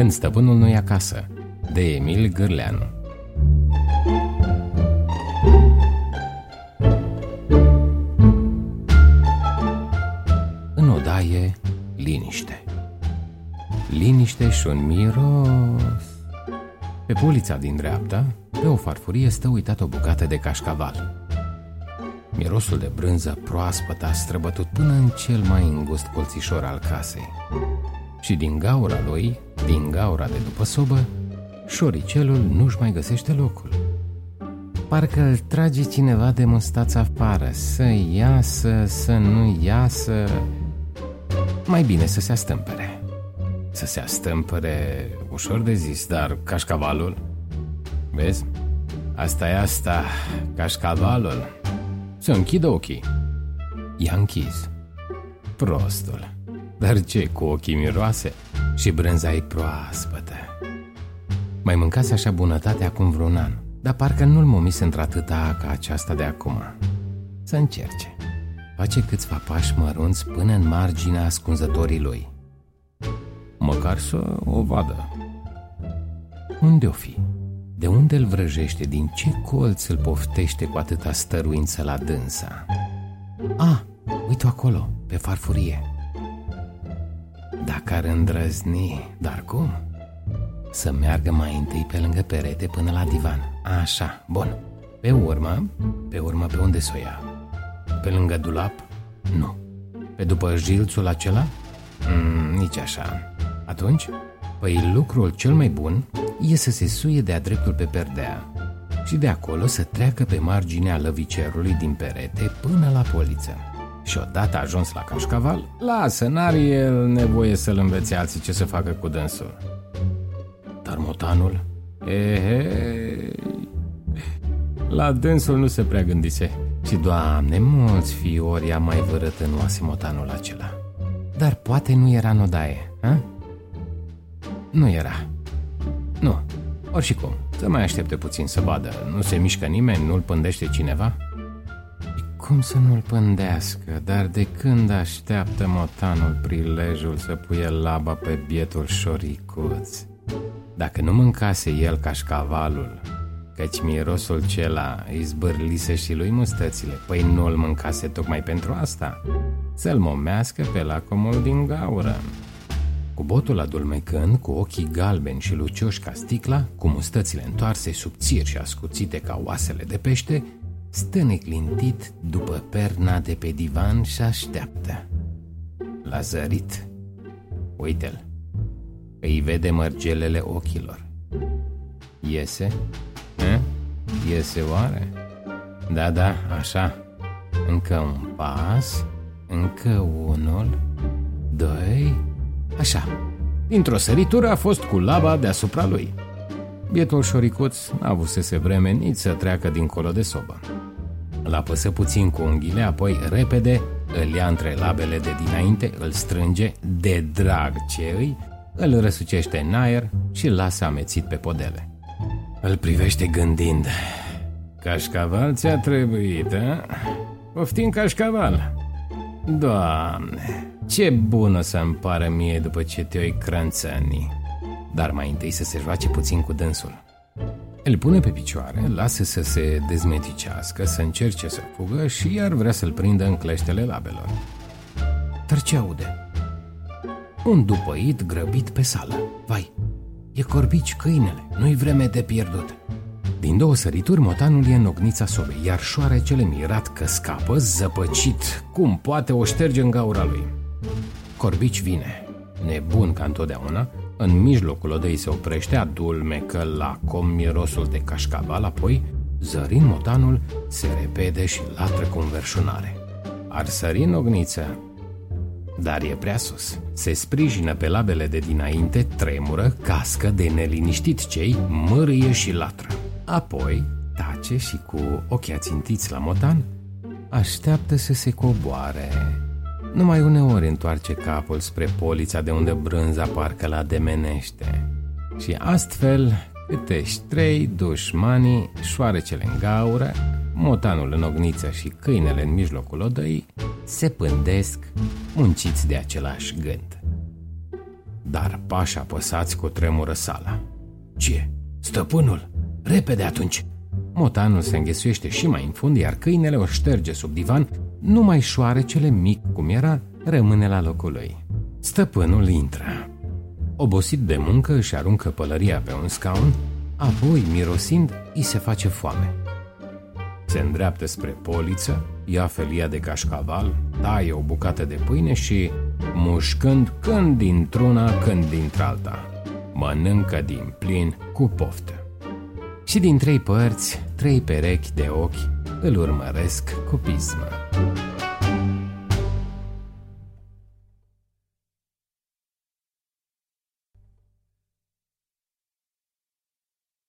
Când stăpânul nu e acasă, de Emil Gârleanu. În odaie, liniște. Liniște și un miros. Pe polița din dreapta, pe o farfurie stă uitat o bucată de cașcaval. Mirosul de brânză proaspătă a străbătut până în cel mai îngust colțișor al casei. Și din gaura lui, din gaura de după sobă, șoricelul nu-și mai găsește locul. Parcă îl trage cineva de mustață afară, să iasă, să nu iasă... Mai bine să se astâmpere. Să se astâmpere ușor de zis, dar cașcavalul... Vezi? Asta e asta, cașcavalul să închidă ochii. I-a închis. Prostul. Dar ce cu ochii miroase și brânza e proaspătă. Mai mâncase așa bunătate acum vreun an, dar parcă nu-l momise într-atâta ca aceasta de acum. Să încerce. Face câțiva pași mărunți până în marginea ascunzătorii lui. Măcar să o vadă. Unde-o fi? De unde îl vrăjește? Din ce colț îl poftește cu atâta stăruință la dânsa? A, uite acolo, pe farfurie. Dacă ar îndrăzni, dar cum? Să meargă mai întâi pe lângă perete până la divan. Așa, bun. Pe urmă, pe urmă pe unde să o ia? Pe lângă dulap? Nu. Pe după jilțul acela? Mm, nici așa. Atunci, Păi lucrul cel mai bun e să se suie de-a dreptul pe perdea și de acolo să treacă pe marginea lăvicerului din perete până la poliță. Și odată ajuns la cașcaval, lasă, n-are el nevoie să-l învețe alții ce să facă cu dânsul. Dar motanul? Ehe, la dânsul nu se prea gândise. Și, doamne, mulți fiori a mai vărât în oase motanul acela. Dar poate nu era în odaie, ha? Nu era. Nu. Ori cum, să mai aștepte puțin să vadă. Nu se mișcă nimeni, nu-l pândește cineva? Cum să nu-l pândească, dar de când așteaptă motanul prilejul să puie laba pe bietul șoricuț? Dacă nu mâncase el cașcavalul, căci mirosul cela îi zbârlise și lui mustățile, păi nu-l mâncase tocmai pentru asta? Să-l momească pe lacomul din gaură. Cu botul adulmecând, cu ochii galbeni și lucioși ca sticla, cu mustățile întoarse subțiri și ascuțite ca oasele de pește, stă neclintit după perna de pe divan și așteaptă. L-a zărit. Uite-l. Îi vede mărgelele ochilor. Iese? E? Iese oare? Da, da, așa. Încă un pas, încă unul, doi, Așa, dintr-o săritură a fost cu laba deasupra lui. Bietul șoricuț n-a avusese vreme nici să treacă dincolo de sobă. L apăsă puțin cu unghiile, apoi repede îl ia între labele de dinainte, îl strânge, de drag ce îi, îl răsucește în aer și îl lasă amețit pe podele. Îl privește gândind. Cașcaval ți-a trebuit, a? Poftim cașcaval. Doamne, ce bună să-mi pară mie după ce te-oi crânțăni. Dar mai întâi să se joace puțin cu dânsul. Îl pune pe picioare, lasă să se dezmeticească, să încerce să fugă și iar vrea să-l prindă în cleștele labelor. Dar ce aude? Un dupăit grăbit pe sală. Vai, e corbici câinele, nu-i vreme de pierdut. Din două sărituri, motanul e în ognița sobei, iar șoarecele mirat că scapă, zăpăcit, cum poate o șterge în gaura lui. Corbici vine, nebun ca întotdeauna, în mijlocul odăi se oprește, adulmecă la com mirosul de cașcaval, apoi, zărind motanul, se repede și latră cu înverșunare. Ar sări în ogniță, dar e prea sus. Se sprijină pe labele de dinainte, tremură, cască de neliniștit cei, mărâie și latră. Apoi tace și cu ochii ațintiți la motan, așteaptă să se coboare. Numai uneori întoarce capul spre polița de unde brânza parcă la demenește. Și astfel, câtești ștrei dușmanii, șoarecele în gaură, motanul în ogniță și câinele în mijlocul odăii, se pândesc, munciți de același gând. dar pași apăsați cu tremură sala. Ce? Stăpânul? Repede atunci! Motanul se înghesuiește și mai în fund, iar câinele o șterge sub divan, numai șoarecele mic cum era, rămâne la locul lui. Stăpânul intră. Obosit de muncă, își aruncă pălăria pe un scaun, apoi, mirosind, îi se face foame. Se îndreaptă spre poliță, ia felia de cașcaval, taie o bucată de pâine și, mușcând când dintr-una, când dintr-alta, mănâncă din plin cu poftă. Și din trei părți, trei perechi de ochi îl urmăresc cu pismă.